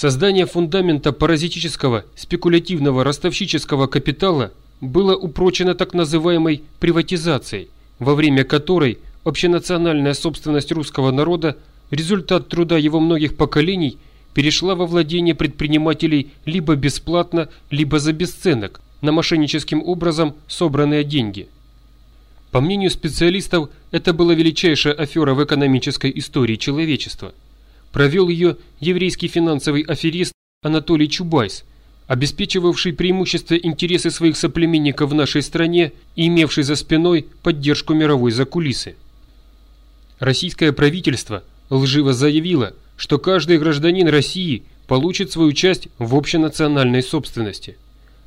Создание фундамента паразитического, спекулятивного, ростовщического капитала было упрочено так называемой приватизацией, во время которой общенациональная собственность русского народа, результат труда его многих поколений, перешла во владение предпринимателей либо бесплатно, либо за бесценок, на мошенническим образом собранные деньги. По мнению специалистов, это была величайшая афера в экономической истории человечества. Провел ее еврейский финансовый аферист Анатолий Чубайс, обеспечивавший преимущество интересы своих соплеменников в нашей стране и имевший за спиной поддержку мировой закулисы. Российское правительство лживо заявило, что каждый гражданин России получит свою часть в общенациональной собственности.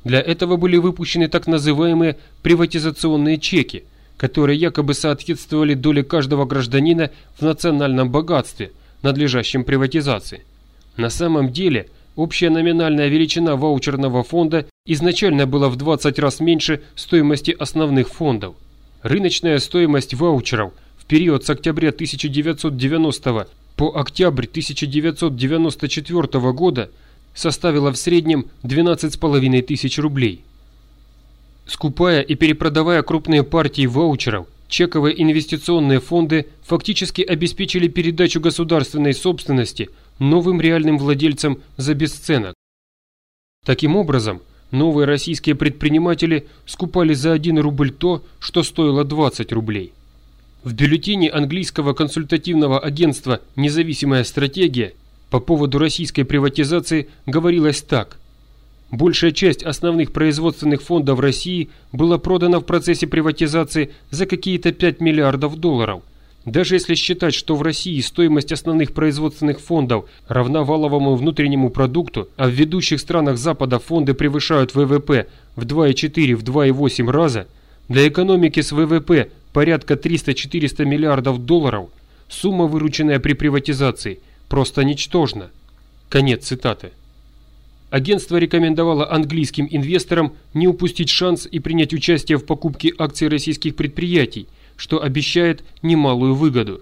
Для этого были выпущены так называемые приватизационные чеки, которые якобы соответствовали доле каждого гражданина в национальном богатстве, надлежащем приватизации. На самом деле, общая номинальная величина ваучерного фонда изначально была в 20 раз меньше стоимости основных фондов. Рыночная стоимость ваучеров в период с октября 1990 по октябрь 1994 года составила в среднем 12,5 тысяч рублей. Скупая и перепродавая крупные партии ваучеров, чековые инвестиционные фонды фактически обеспечили передачу государственной собственности новым реальным владельцам за бесценок. Таким образом, новые российские предприниматели скупали за 1 рубль то, что стоило 20 рублей. В бюллетене английского консультативного агентства «Независимая стратегия» по поводу российской приватизации говорилось так. Большая часть основных производственных фондов России была продана в процессе приватизации за какие-то 5 миллиардов долларов. Даже если считать, что в России стоимость основных производственных фондов равна валовому внутреннему продукту, а в ведущих странах Запада фонды превышают ВВП в 2,4 в 2,8 раза, для экономики с ВВП порядка 300-400 миллиардов долларов, сумма, вырученная при приватизации, просто ничтожна. Конец цитаты. Агентство рекомендовало английским инвесторам не упустить шанс и принять участие в покупке акций российских предприятий, что обещает немалую выгоду.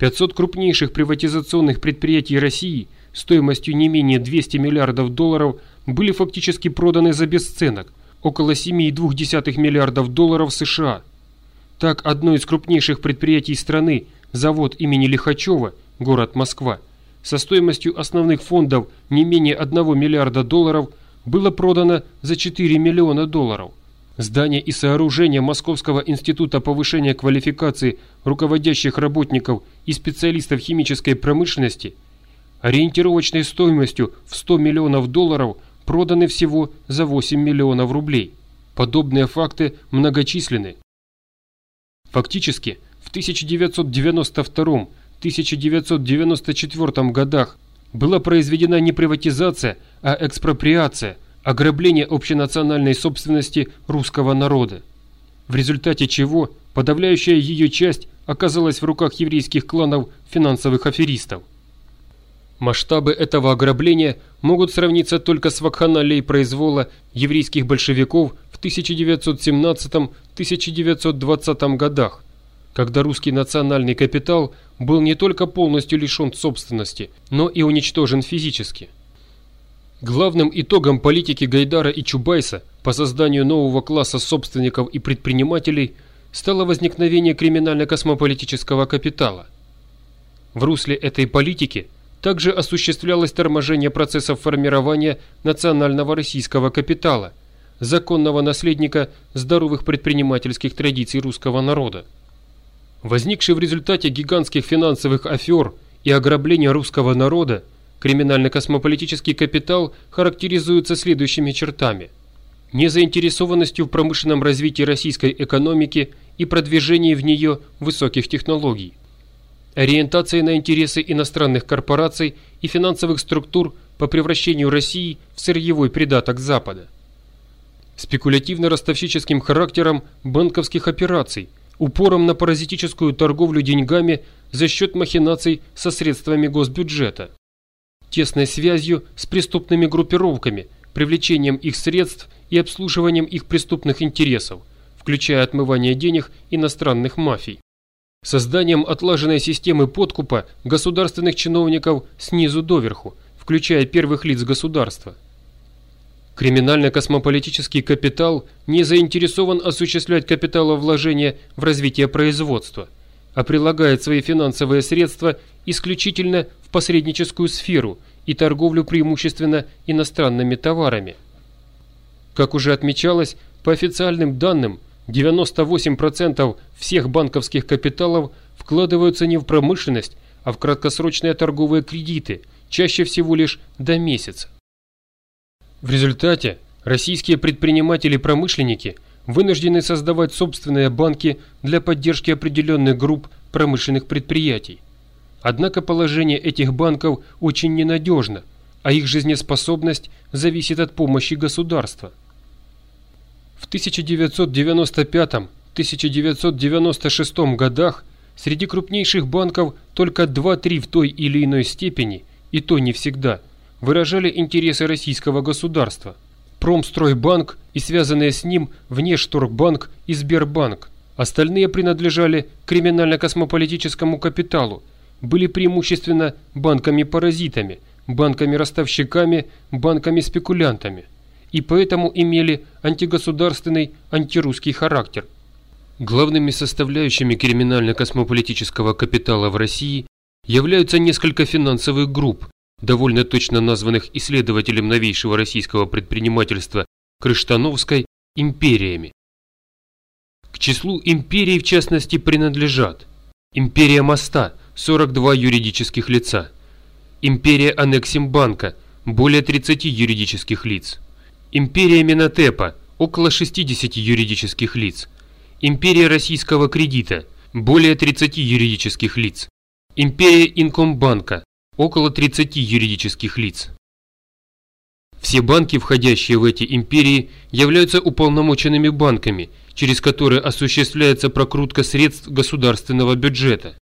500 крупнейших приватизационных предприятий России стоимостью не менее 200 миллиардов долларов были фактически проданы за бесценок – около 7,2 миллиардов долларов США. Так, одно из крупнейших предприятий страны, завод имени Лихачева, город Москва, со стоимостью основных фондов не менее 1 миллиарда долларов, было продано за 4 миллиона долларов. Здание и сооружение Московского института повышения квалификации руководящих работников и специалистов химической промышленности ориентировочной стоимостью в 100 миллионов долларов – проданы всего за 8 миллионов рублей. Подобные факты многочисленны. Фактически, в 1992-1994 годах была произведена не приватизация, а экспроприация, ограбление общенациональной собственности русского народа, в результате чего подавляющая ее часть оказалась в руках еврейских кланов финансовых аферистов. Масштабы этого ограбления могут сравниться только с вакханалией произвола еврейских большевиков в 1917-1920 годах, когда русский национальный капитал был не только полностью лишен собственности, но и уничтожен физически. Главным итогом политики Гайдара и Чубайса по созданию нового класса собственников и предпринимателей стало возникновение криминально-космополитического капитала. В русле этой политики – также осуществлялось торможение процессов формирования национального российского капитала, законного наследника здоровых предпринимательских традиций русского народа. Возникший в результате гигантских финансовых афер и ограбления русского народа, криминально-космополитический капитал характеризуется следующими чертами. Незаинтересованностью в промышленном развитии российской экономики и продвижении в нее высоких технологий ориентацией на интересы иностранных корпораций и финансовых структур по превращению России в сырьевой придаток Запада. Спекулятивно-ростовщическим характером банковских операций, упором на паразитическую торговлю деньгами за счет махинаций со средствами госбюджета, тесной связью с преступными группировками, привлечением их средств и обслуживанием их преступных интересов, включая отмывание денег иностранных мафий созданием отлаженной системы подкупа государственных чиновников снизу доверху включая первых лиц государства. Криминально-космополитический капитал не заинтересован осуществлять капиталовложения в развитие производства, а прилагает свои финансовые средства исключительно в посредническую сферу и торговлю преимущественно иностранными товарами. Как уже отмечалось, по официальным данным, 98% всех банковских капиталов вкладываются не в промышленность, а в краткосрочные торговые кредиты, чаще всего лишь до месяца. В результате российские предприниматели-промышленники вынуждены создавать собственные банки для поддержки определенных групп промышленных предприятий. Однако положение этих банков очень ненадежно, а их жизнеспособность зависит от помощи государства. В 1995-1996 годах среди крупнейших банков только 2-3 в той или иной степени, и то не всегда, выражали интересы российского государства. Промстройбанк и связанные с ним Внешторгбанк и Сбербанк. Остальные принадлежали криминально-космополитическому капиталу, были преимущественно банками-паразитами, банками-ростовщиками, банками-спекулянтами и поэтому имели антигосударственный, антирусский характер. Главными составляющими криминально-космополитического капитала в России являются несколько финансовых групп, довольно точно названных исследователем новейшего российского предпринимательства Крыштановской империями. К числу империй в частности принадлежат Империя моста – 42 юридических лица, Империя Аннексимбанка – более 30 юридических лиц, Империя Минотепа – около 60 юридических лиц, Империя российского кредита – более 30 юридических лиц, Империя Инкомбанка – около 30 юридических лиц. Все банки, входящие в эти империи, являются уполномоченными банками, через которые осуществляется прокрутка средств государственного бюджета.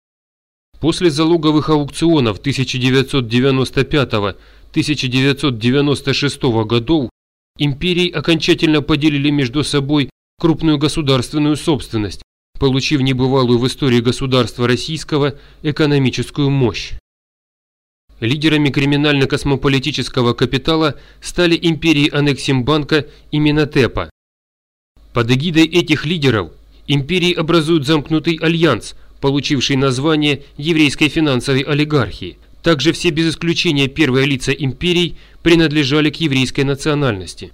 После залоговых аукционов 1995-1996 годов империи окончательно поделили между собой крупную государственную собственность, получив небывалую в истории государства российского экономическую мощь. Лидерами криминально-космополитического капитала стали империи Аннексимбанка и Минотепа. Под эгидой этих лидеров империи образуют замкнутый альянс, получивший название еврейской финансовой олигархии. Также все без исключения первые лица империй принадлежали к еврейской национальности.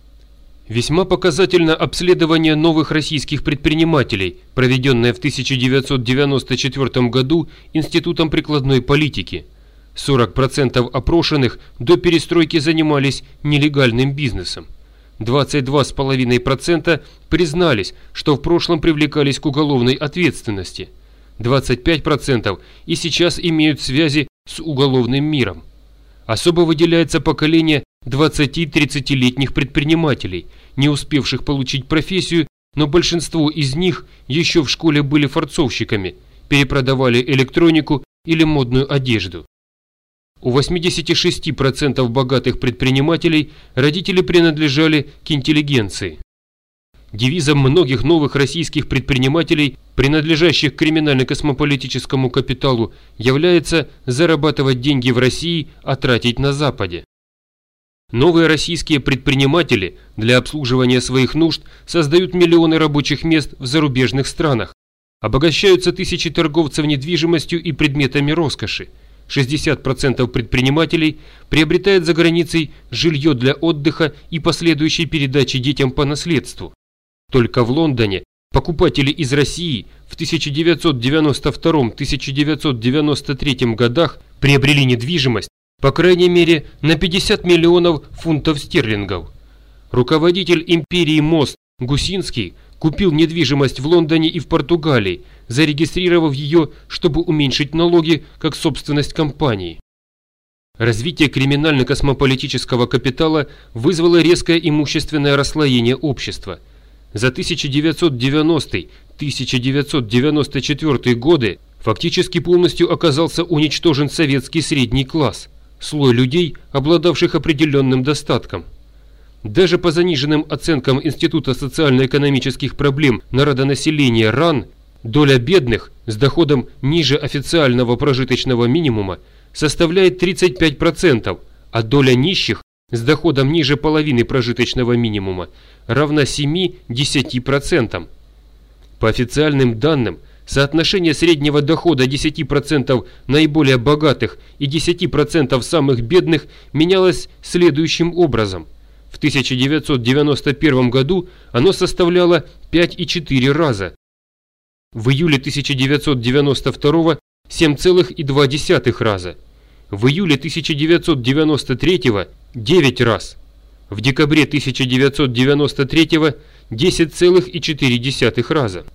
Весьма показательно обследование новых российских предпринимателей, проведенное в 1994 году Институтом прикладной политики. 40% опрошенных до перестройки занимались нелегальным бизнесом. 22,5% признались, что в прошлом привлекались к уголовной ответственности. 25% и сейчас имеют связи с уголовным миром. Особо выделяется поколение 20-30-летних предпринимателей, не успевших получить профессию, но большинство из них еще в школе были форцовщиками, перепродавали электронику или модную одежду. У 86% богатых предпринимателей родители принадлежали к интеллигенции. Девизом многих новых российских предпринимателей, принадлежащих криминально-космополитическому капиталу, является зарабатывать деньги в России, а тратить на Западе. Новые российские предприниматели для обслуживания своих нужд создают миллионы рабочих мест в зарубежных странах, обогащаются тысячи торговцев недвижимостью и предметами роскоши. 60% предпринимателей приобретают за границей жилье для отдыха и последующей передачи детям по наследству. Только в Лондоне покупатели из России в 1992-1993 годах приобрели недвижимость по крайней мере на 50 миллионов фунтов стерлингов. Руководитель империи Мост Гусинский купил недвижимость в Лондоне и в Португалии, зарегистрировав ее, чтобы уменьшить налоги как собственность компании. Развитие криминально-космополитического капитала вызвало резкое имущественное расслоение общества. За 1990-1994 годы фактически полностью оказался уничтожен советский средний класс – слой людей, обладавших определенным достатком. Даже по заниженным оценкам Института социально-экономических проблем народонаселения РАН, доля бедных с доходом ниже официального прожиточного минимума составляет 35%, а доля нищих с доходом ниже половины прожиточного минимума равна 7-10%. По официальным данным, соотношение среднего дохода 10% наиболее богатых и 10% самых бедных менялось следующим образом. В 1991 году оно составляло 5,4 раза. В июле 1992 – 7,2 раза. В июле 1993 – 9 раз. В декабре 1993 – 10,4 раза.